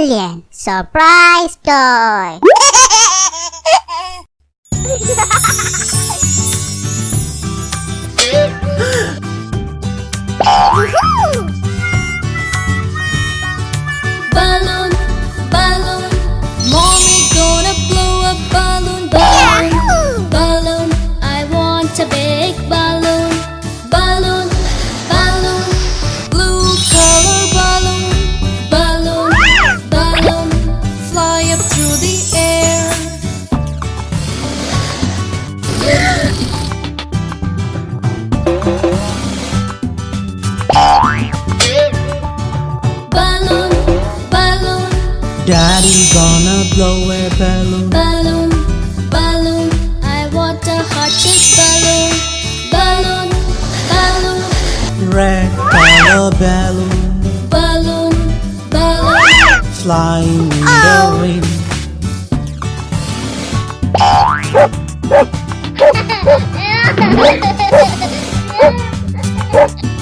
Alien Surprise Toy! balloon, balloon. Daddy's gonna blow a balloon. Balloon, balloon. I want a hot chick balloon. Balloon, balloon. Red color balloon. Balloon, balloon. Flying in oh. the wind. Ha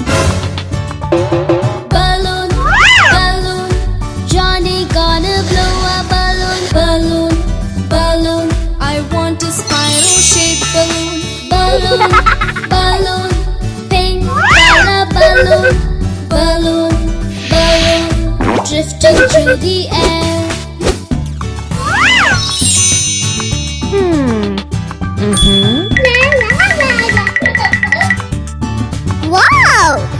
balloon, pink color balloon, balloon, balloon, drifting through the air. Hmm. Mm-hmm. Wow!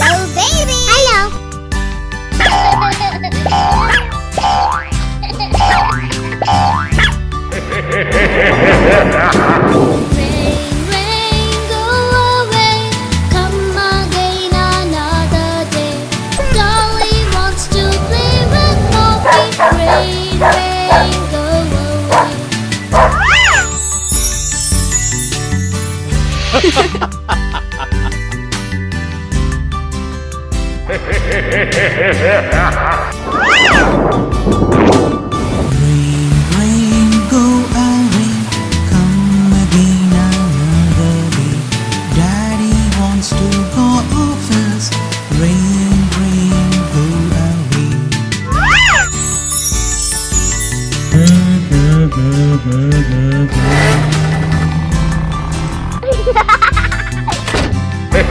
Hello, baby! Hello! Ha ha ha ha ha!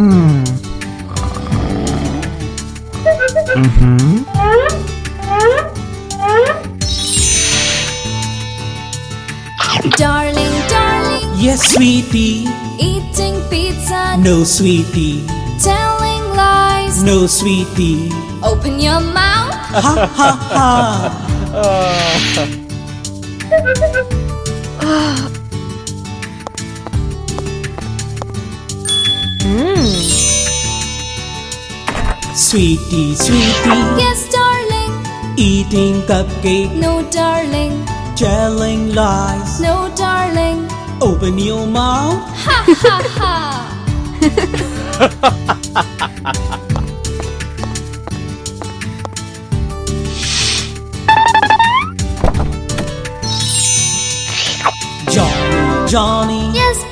Mm-hmm. Mhm. Darling, darling. Yes, sweetie. Eating pizza. No, sweetie. Telling lies. No, sweetie. Open your mouth. ha ha ha. uh. Hmm. Sweetie, sweetie. Yes, darling. Eating cupcake, No, darling. telling lies. No, darling. Open your mouth. Ha ha ha. Johnny, Johnny. Yes.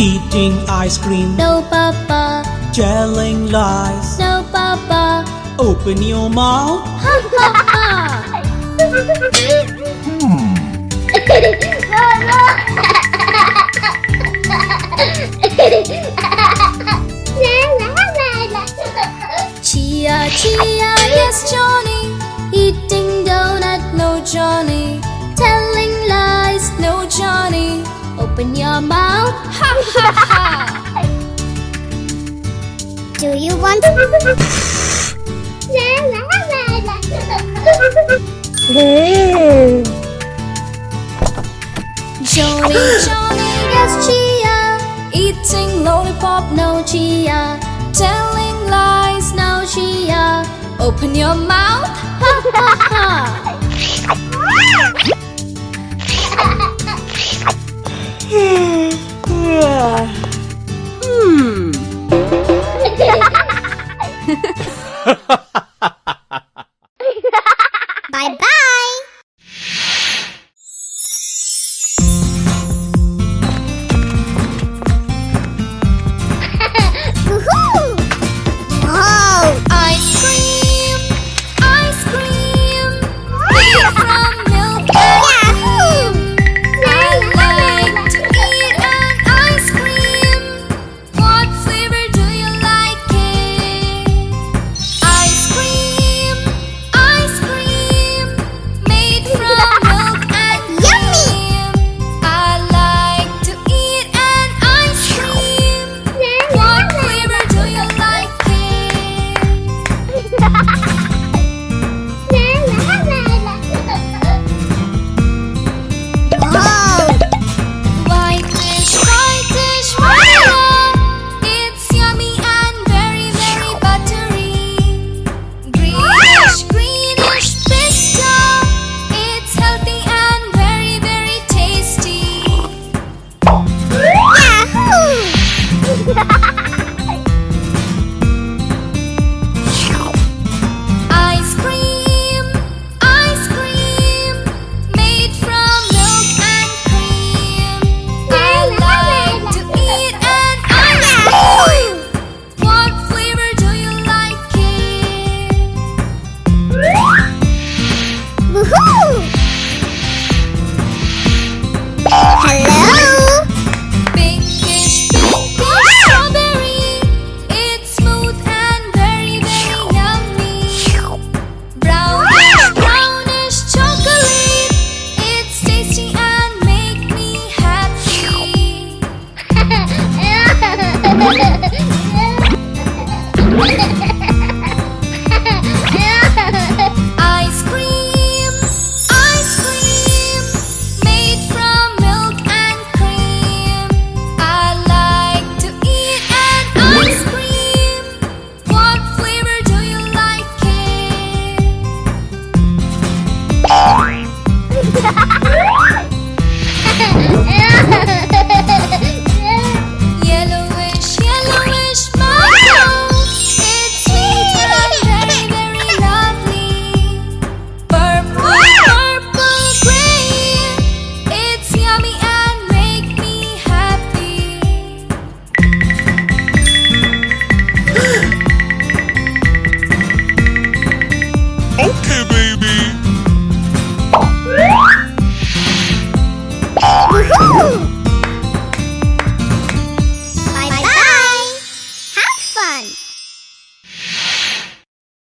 Eating ice cream, No, Papa. telling lies. No, Papa. Open your mouth. Ha ha ha. Chia, chia, yes, Johnny. Eating donut, no, Johnny. Open your mouth. Ha ha ha. Do you want Johnny, Johnny, yes, Chia. Eating lollipop, no, Chia. Telling lies, no, Chia. Open your mouth. Ha ha ha.